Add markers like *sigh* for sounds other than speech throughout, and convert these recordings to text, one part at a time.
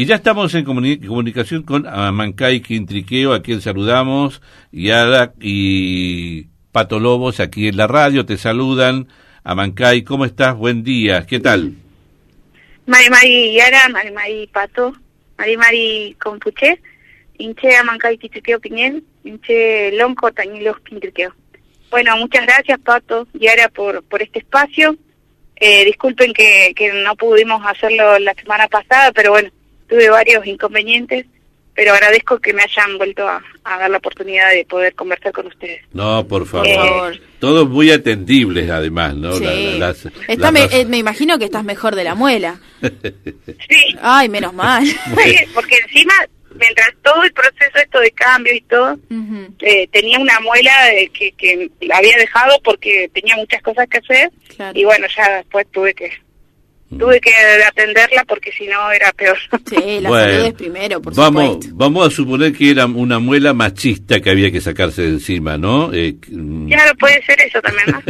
Y ya estamos en comunicación con Amancay Quintriqueo, a quien saludamos, y, Ada, y Pato Lobos, aquí en la radio, te saludan. Amancay, ¿cómo estás? Buen día, ¿qué tal? Mari Mari Yara, Mari Mari Pato, Mari Mari Compuche, Inche Amancay Quintriqueo Piñén, Inche Lonco Tañilos Quintriqueo. Bueno, muchas gracias Pato, Yara, por, por este espacio. Eh, disculpen que, que no pudimos hacerlo la semana pasada, pero bueno, tuve varios inconvenientes, pero agradezco que me hayan vuelto a, dar la oportunidad de poder conversar con ustedes. No, por favor. Eh, Todos muy atendibles, además, ¿no? Sí. Eh, me, imagino que estás mejor de la muela. *laughs* sí. Ay, menos mal. *laughs* *laughs* porque encima mientras todo el proceso esto de cambio y todo, eh, tenía una muela que, que la había dejado porque tenía muchas cosas que hacer y bueno, ya después tuve que tuve que atenderla porque si no era peor. Sí, la salud es primero, por vamos, Vamos a suponer que era una muela machista que había que sacarse de encima, ¿no? Eh, mm. claro, puede ser eso también, ¿no?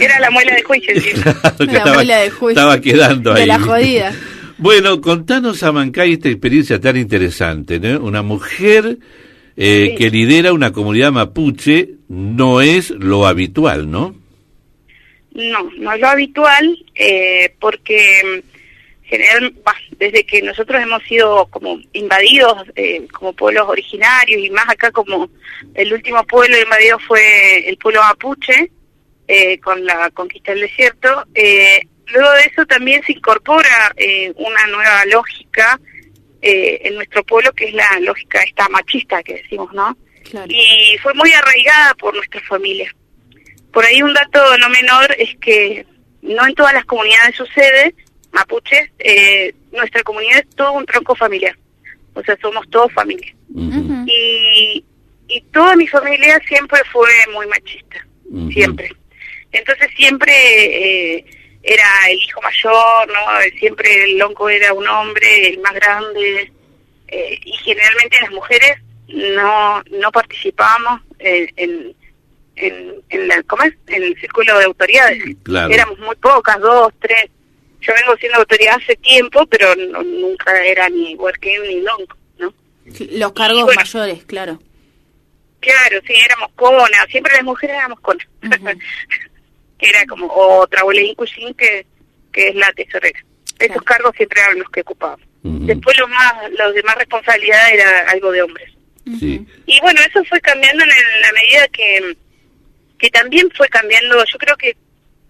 *laughs* era la muela de juicio, *laughs* la muela de juicio. Estaba quedando ahí. De la jodida. *laughs* Bueno, contanos a Mancay esta experiencia tan interesante, ¿no? Una mujer eh, que lidera una comunidad mapuche no es lo habitual, ¿no? No, no es lo habitual, eh, porque mm, desde que nosotros hemos sido como invadidos eh, como pueblos originarios y más acá como el último pueblo invadido fue el pueblo mapuche eh, con la conquista del desierto, eh, luego de eso también se incorpora eh, una nueva lógica eh, en nuestro pueblo que es la lógica esta machista que decimos, ¿no? Y fue muy arraigada por nuestra familia. Por ahí un dato no menor es que no en todas las comunidades sucede, mapuches, eh, nuestra comunidad es todo un tronco familiar, o sea, somos todos familia. y, y toda mi familia siempre fue muy machista, siempre. Entonces siempre eh, era el hijo mayor, ¿no? Siempre el lonco era un hombre, el más grande, eh, y generalmente las mujeres no no participábamos en en, en, la, ¿cómo es? en el círculo de autoridades. Éramos muy pocas, dos, tres. Yo vengo siendo autoridad hace tiempo, pero nunca era ni working ni long, ¿no? Los cargos mayores, claro. Claro, sí, éramos conas, siempre las mujeres éramos conas. *laughs* era como otra abuela que, que es la tesorera. Esos cargos siempre eran los que ocupábamos. Después lo más, los demás responsabilidades era algo de hombres. Y bueno, eso fue cambiando en la medida que que también fue cambiando, yo creo que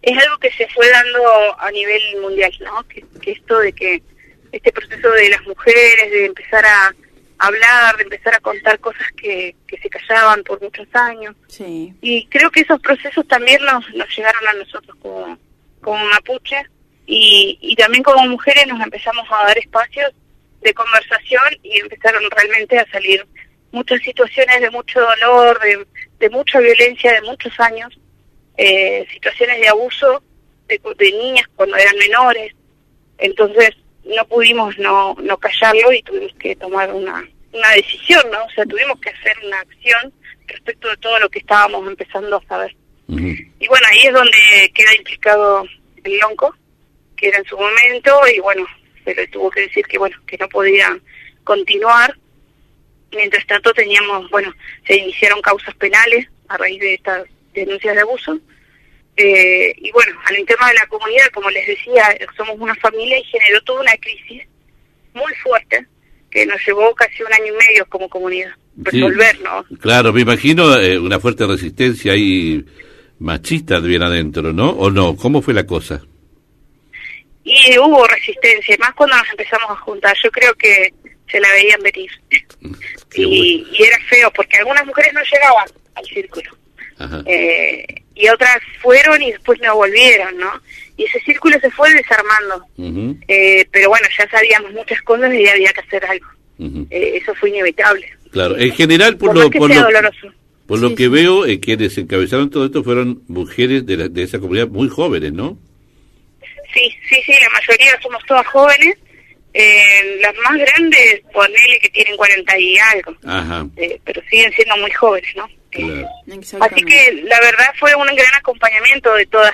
es algo que se fue dando a nivel mundial, ¿no? Que, esto de que este proceso de las mujeres, de empezar a hablar, de empezar a contar cosas que, que se callaban por muchos años. Sí. Y creo que esos procesos también nos, nos llegaron a nosotros como, como mapuches y, y también como mujeres nos empezamos a dar espacios de conversación y empezaron realmente a salir muchas situaciones de mucho dolor, de, de mucha violencia de muchos años, eh, situaciones de abuso de, de, niñas cuando eran menores. Entonces no pudimos no, no callarlo y tuvimos que tomar una, una decisión, ¿no? O sea, tuvimos que hacer una acción respecto de todo lo que estábamos empezando a saber. Y bueno, ahí es donde queda implicado el lonco, que era en su momento, y bueno, pero tuvo que decir que bueno, que no podía continuar Mientras tanto teníamos, bueno, se iniciaron causas penales a raíz de estas denuncias de abuso. Eh, y bueno, al interno de la comunidad, como les decía, somos una familia y generó toda una crisis muy fuerte que nos llevó casi un año y medio como comunidad resolver, ¿no? Claro, me imagino eh, una fuerte resistencia ahí machista bien adentro, ¿no? ¿O no? ¿Cómo fue la cosa? Y hubo resistencia, más cuando nos empezamos a juntar. Yo creo que se la veían venir. *laughs* y, era feo, porque algunas mujeres no llegaban al círculo. Eh, y otras fueron y después no volvieron, ¿no? Y ese círculo se fue desarmando. eh, pero bueno, ya sabíamos muchas cosas y había que hacer algo. eh, eso fue inevitable. Claro, en general, por, lo, por lo, por lo que veo, eh, quienes encabezaron todo esto fueron mujeres de, la, de esa comunidad muy jóvenes, ¿no? Sí, sí, sí, la mayoría somos todas jóvenes eh, las más grandes, ponele que tienen 40 y algo, eh, pero siguen siendo muy jóvenes, ¿no? Así que la verdad fue un gran acompañamiento de todas,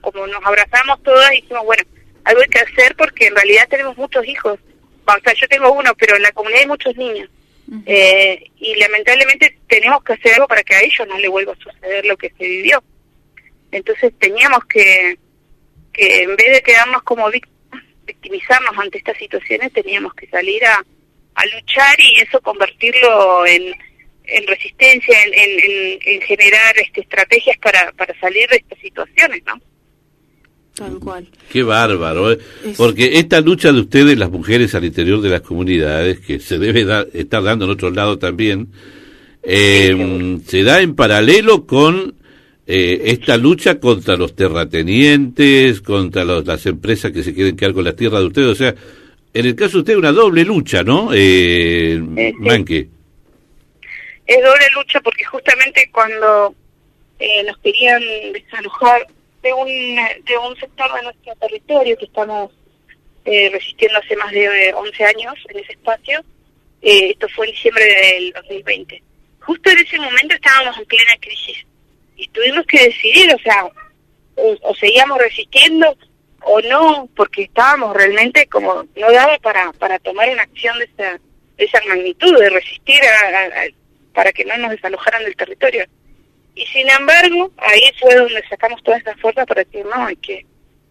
como nos abrazamos todas y dijimos, bueno, algo hay que hacer porque en realidad tenemos muchos hijos. O sea, yo tengo uno, pero en la comunidad hay muchos niños. eh, y lamentablemente tenemos que hacer algo para que a ellos no le vuelva a suceder lo que se vivió. Entonces teníamos que, que en vez de quedarnos como víctimas, victimizarnos ante estas situaciones, teníamos que salir a, a luchar y eso convertirlo en, en resistencia, en, en, en, generar este, estrategias para, para salir de estas situaciones, ¿no? Tal cual. Qué bárbaro, ¿eh? porque esta lucha de ustedes, las mujeres al interior de las comunidades, que se debe dar, estar dando en otro lado también, eh, se da en paralelo con eh, esta lucha contra los terratenientes, contra los, las empresas que se quieren quedar con las tierras de ustedes. O sea, en el caso de usted, una doble lucha, ¿no, eh, Manque? Es doble lucha porque justamente cuando eh, nos querían desalojar de un, de un sector de nuestro territorio que estamos eh, resistiendo hace más de 11 años en ese espacio, eh, esto fue en diciembre del 2020. Justo en ese momento estábamos en plena crisis y tuvimos que decidir, o sea, o, seguíamos resistiendo o no, porque estábamos realmente como no daba para para tomar una acción de esa de esa magnitud, de resistir a, para que no nos desalojaran del territorio. Y sin embargo, ahí fue donde sacamos todas estas fuerzas para decir, no, hay que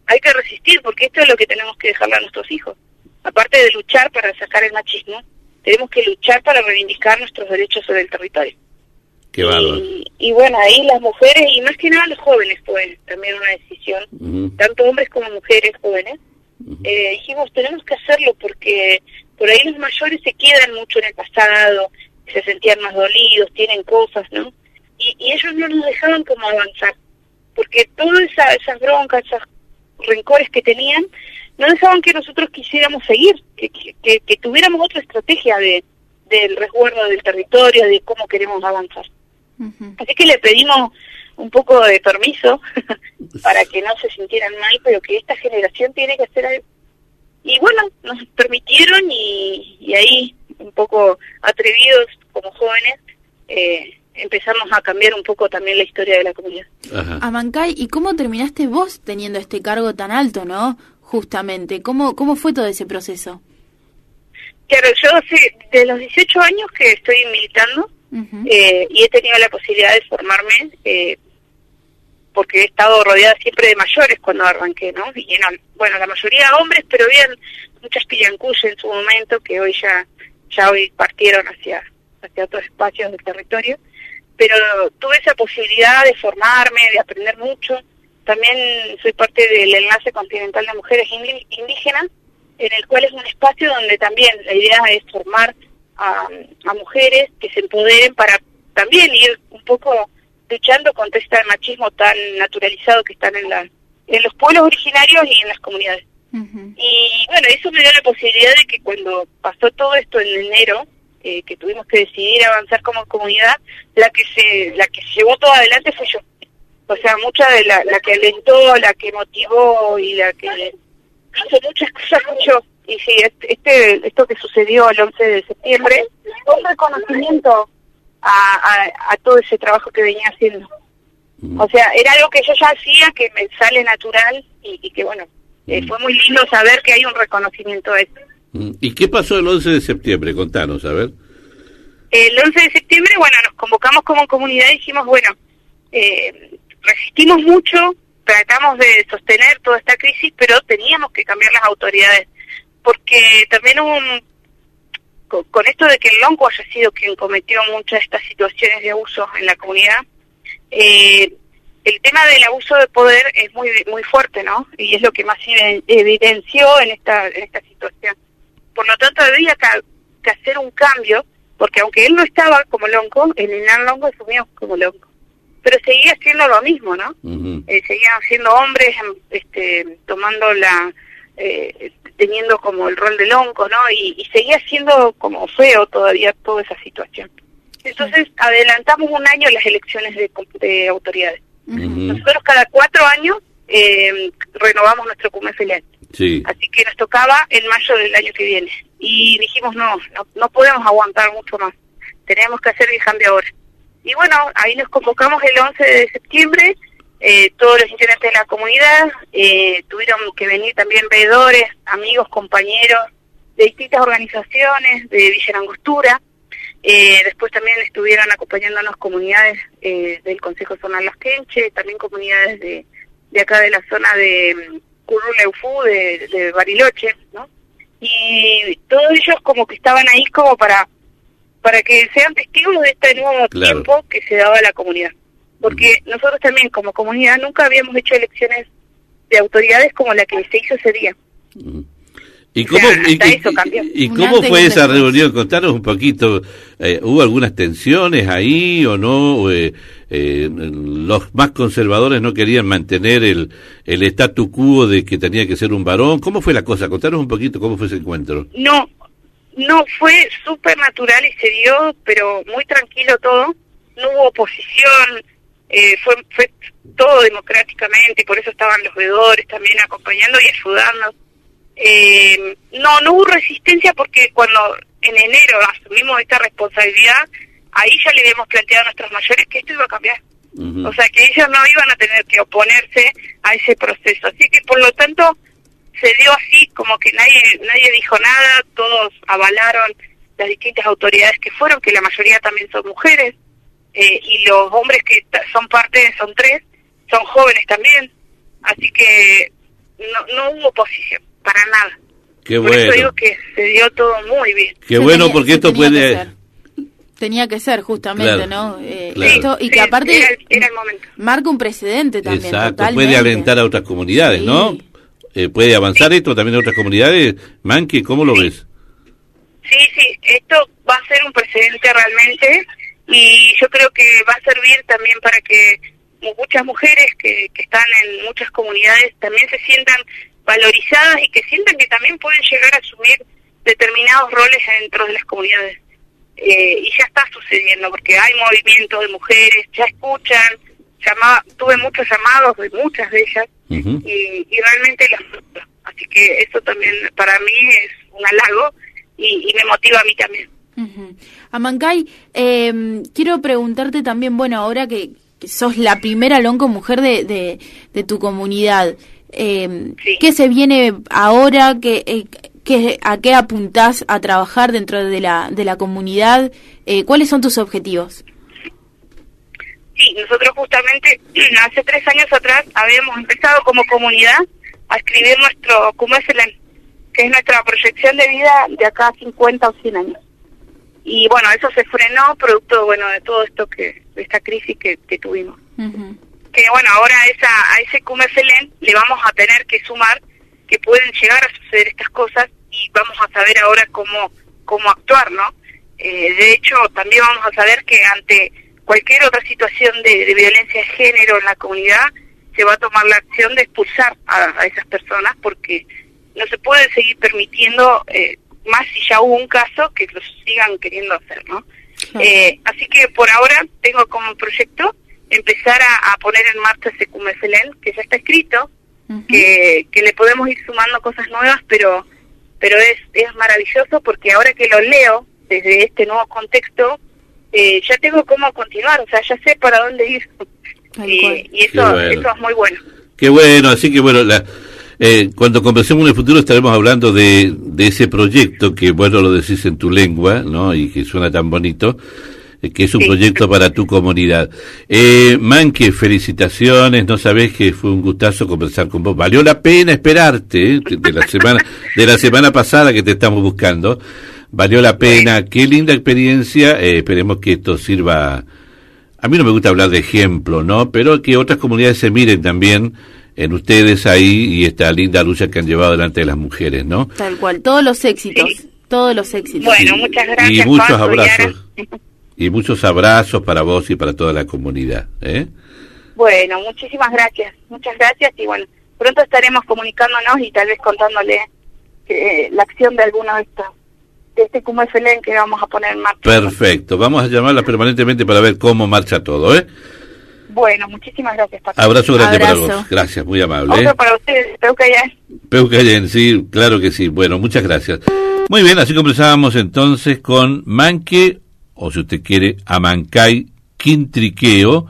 hay que resistir, porque esto es lo que tenemos que dejarle a nuestros hijos. Aparte de luchar para sacar el machismo, tenemos que luchar para reivindicar nuestros derechos sobre el territorio. Qué bárbaro. Y, y, bueno, ahí las mujeres, y más que nada los jóvenes, fue también una decisión, uh -huh. tanto hombres como mujeres jóvenes, uh -huh. eh, dijimos, tenemos que hacerlo porque por ahí los mayores se quedan mucho en el pasado, se sentían más dolidos, tienen cosas, ¿no? Y, y ellos no nos dejaban como avanzar, porque todas esa, esas broncas, esos rencores que tenían, no dejaban que nosotros quisiéramos seguir, que, que, que tuviéramos otra estrategia de del resguardo del territorio, de cómo queremos avanzar. Uh -huh. Así que le pedimos un poco de permiso *laughs* para que no se sintieran mal, pero que esta generación tiene que hacer algo. Y bueno, nos permitieron y, y ahí, un poco atrevidos como jóvenes, eh, empezamos a cambiar un poco también la historia de la comunidad. Ajá. Amancay, ¿y cómo terminaste vos teniendo este cargo tan alto, no? Justamente, ¿cómo, cómo fue todo ese proceso? Claro, yo hace de los 18 años que estoy militando eh, y he tenido la posibilidad de formarme eh, porque he estado rodeada siempre de mayores cuando arranqué, ¿no? Bueno, la mayoría hombres, pero bien muchas pillancuyas en su momento que hoy ya ya hoy partieron hacia hacia otros espacios del territorio, pero tuve esa posibilidad de formarme, de aprender mucho. También soy parte del enlace continental de mujeres indígenas en el cual es un espacio donde también la idea es formar a, a, mujeres que se empoderen para también ir un poco luchando contra este machismo tan naturalizado que están en, la, en los pueblos originarios y en las comunidades. Uh -huh. Y bueno, eso me dio la posibilidad de que cuando pasó todo esto en enero, eh, que tuvimos que decidir avanzar como comunidad, la que se la que llevó todo adelante fue yo. O sea, mucha de la, la que alentó, la que motivó y la que hizo muchas cosas mucho y sí este esto que sucedió el 11 de septiembre un reconocimiento a, a, a todo ese trabajo que venía haciendo mm. o sea era algo que yo ya hacía que me sale natural y, y que bueno eh, fue muy lindo saber que hay un reconocimiento a eso. ¿y qué pasó el 11 de septiembre? contanos a ver el 11 de septiembre bueno nos convocamos como comunidad y dijimos bueno eh, resistimos mucho tratamos de sostener toda esta crisis, pero teníamos que cambiar las autoridades, porque también un, con, con, esto de que el Lonco haya sido quien cometió muchas de estas situaciones de abuso en la comunidad, eh, el tema del abuso de poder es muy muy fuerte, ¿no? Y es lo que más evidenció en esta en esta situación. Por lo tanto, había que, que hacer un cambio, porque aunque él no estaba como Lonco, el Inan Lonco asumió como Lonco pero seguía siendo lo mismo, ¿no? Uh -huh. eh, seguían siendo hombres, este, tomando la, eh, teniendo como el rol del onco, ¿no? Y, y, seguía siendo como feo todavía toda esa situación. Entonces adelantamos un año las elecciones de, de autoridades. Uh -huh. Nosotros cada cuatro años eh, renovamos nuestro CUME filial. Sí. Así que nos tocaba en mayo del año que viene. Y dijimos, no, no, no podemos aguantar mucho más. Tenemos que hacer el cambio ahora. Y bueno, ahí nos convocamos el 11 de septiembre, eh, todos los integrantes de la comunidad, eh, tuvieron que venir también veedores, amigos, compañeros de distintas organizaciones de Villa Angostura. Eh, después también estuvieron acompañándonos comunidades eh, del Consejo Zonal Las Quenche, también comunidades de, de acá de la zona de mm, Curruleufú, de, de Bariloche, ¿no? Y todos ellos como que estaban ahí como para para que sean testigos de este nuevo Claro. tiempo que se daba a la comunidad. Porque nosotros también como comunidad nunca habíamos hecho elecciones de autoridades como la que se hizo ese día. ¿Y O cómo, sea, y, hasta y- eso cambió. y Un cómo y fue esa reunión? Contanos un poquito. eh, ¿Hubo algunas tensiones ahí o no? Eh, eh, los más conservadores no querían mantener el, el statu quo de que tenía que ser un varón. ¿Cómo fue la cosa? Contanos un poquito cómo fue ese encuentro. No, no fue súper natural y se dio, pero muy tranquilo todo. No hubo oposición, eh, fue, fue todo democráticamente, por eso estaban los veedores también acompañando y ayudando. Eh, no, no hubo resistencia porque cuando en enero asumimos esta responsabilidad, ahí ya le habíamos planteado a nuestros mayores que esto iba a cambiar. O sea, que ellos no iban a tener que oponerse a ese proceso. Así que, por lo tanto, se dio así, como que nadie nadie dijo nada, todos avalaron las distintas autoridades que fueron, que la mayoría también son mujeres, eh, y los hombres que son parte, son tres, son jóvenes también. Así que no, no hubo oposición, para nada. Qué Por eso digo que se dio todo muy bien. Qué bueno tenía- porque esto puede... ser. Tenía que ser, justamente, Claro, ¿no? Eh, claro. esto- y que aparte era el- era el momento. marca un precedente también. Exacto, totalmente. puede alentar a otras comunidades, Sí. ¿no? Eh, puede avanzar esto también a otras comunidades. Manque, ¿cómo lo ves? Sí, sí, esto va a ser un precedente realmente y yo creo que va a servir también para que muchas mujeres que, que están en muchas comunidades también se sientan valorizadas y que sientan que también pueden llegar a asumir determinados roles dentro de las comunidades. Eh, y ya está sucediendo porque hay movimientos de mujeres, ya escuchan, llama, tuve muchos llamados de muchas de ellas y, y realmente las. Así que eso también para mí es un halago y, y me motiva a mí también. Ujú. Amancay, eh, quiero preguntarte también, bueno, ahora que, que sos la primera lonco mujer de, de, de tu comunidad, eh, Sí. ¿qué se viene ahora? ¿Qué, eh, qué- ¿A qué apuntás a trabajar dentro de la, de la comunidad? Eh, ¿Cuáles son tus objetivos? Sí, nosotros justamente *clears throat* hace tres años atrás habíamos empezado como comunidad a escribir nuestro Cumeselen, que es nuestra proyección de vida de acá a 50 o 100 años. Y bueno, eso se frenó producto bueno de todo esto que de esta crisis que, que tuvimos. Que bueno, ahora a, esa, a ese QMFLN le vamos a tener que sumar que pueden llegar a suceder estas cosas y vamos a saber ahora cómo, cómo actuar, ¿no? Eh, de hecho, también vamos a saber que ante cualquier otra situación de, de violencia de género en la comunidad, se va a tomar la acción de expulsar a, a esas personas porque no se puede seguir permitiendo, eh, más si ya hubo un caso, que lo sigan queriendo hacer, ¿no? Claro. Eh, así que por ahora tengo como proyecto empezar a, a poner en marcha ese QMFLN, que ya está escrito, que, que le podemos ir sumando cosas nuevas, pero pero es, es maravilloso porque ahora que lo leo desde este nuevo contexto, eh, ya tengo cómo continuar, o sea, ya sé para dónde ir. Y, eso, bueno. eso es muy bueno. Qué bueno, así que bueno, la, eh, cuando conversemos en el futuro estaremos hablando de, de ese proyecto que, bueno, lo decís en tu lengua, ¿no? Y que suena tan bonito, eh, que es un Sí. proyecto para tu comunidad. Eh, Manque, felicitaciones, no sabés que fue un gustazo conversar con vos. Valió la pena esperarte, ¿eh? de, de la semana, de la semana pasada que te estamos buscando. Valió la pena, qué linda experiencia, eh, esperemos que esto sirva a mí no me gusta hablar de ejemplo, ¿no? Pero que otras comunidades se miren también en ustedes ahí y esta linda lucha que han llevado delante de las mujeres, ¿no? Tal cual, todos los éxitos, Sí. todos los éxitos. Bueno, Y- muchas gracias. Y muchos Paco, abrazos. Yara. Y muchos abrazos para vos y para toda la comunidad, ¿eh? Bueno, muchísimas gracias, muchas gracias y bueno, pronto estaremos comunicándonos y tal vez contándole eh, la acción de alguno de estos, de este QMFLN que vamos a poner en marcha. Perfecto. Vamos a llamarla permanentemente para ver cómo marcha todo, ¿eh? Bueno, muchísimas gracias, Paco. Abrazo grande para vos. Gracias, muy amable. ¿eh? Otro para ustedes, espero que haya Peucayen, sí, claro que sí. Bueno, muchas gracias. Muy bien, así conversábamos entonces con Manque, o si usted quiere, Amancay Quintriqueo,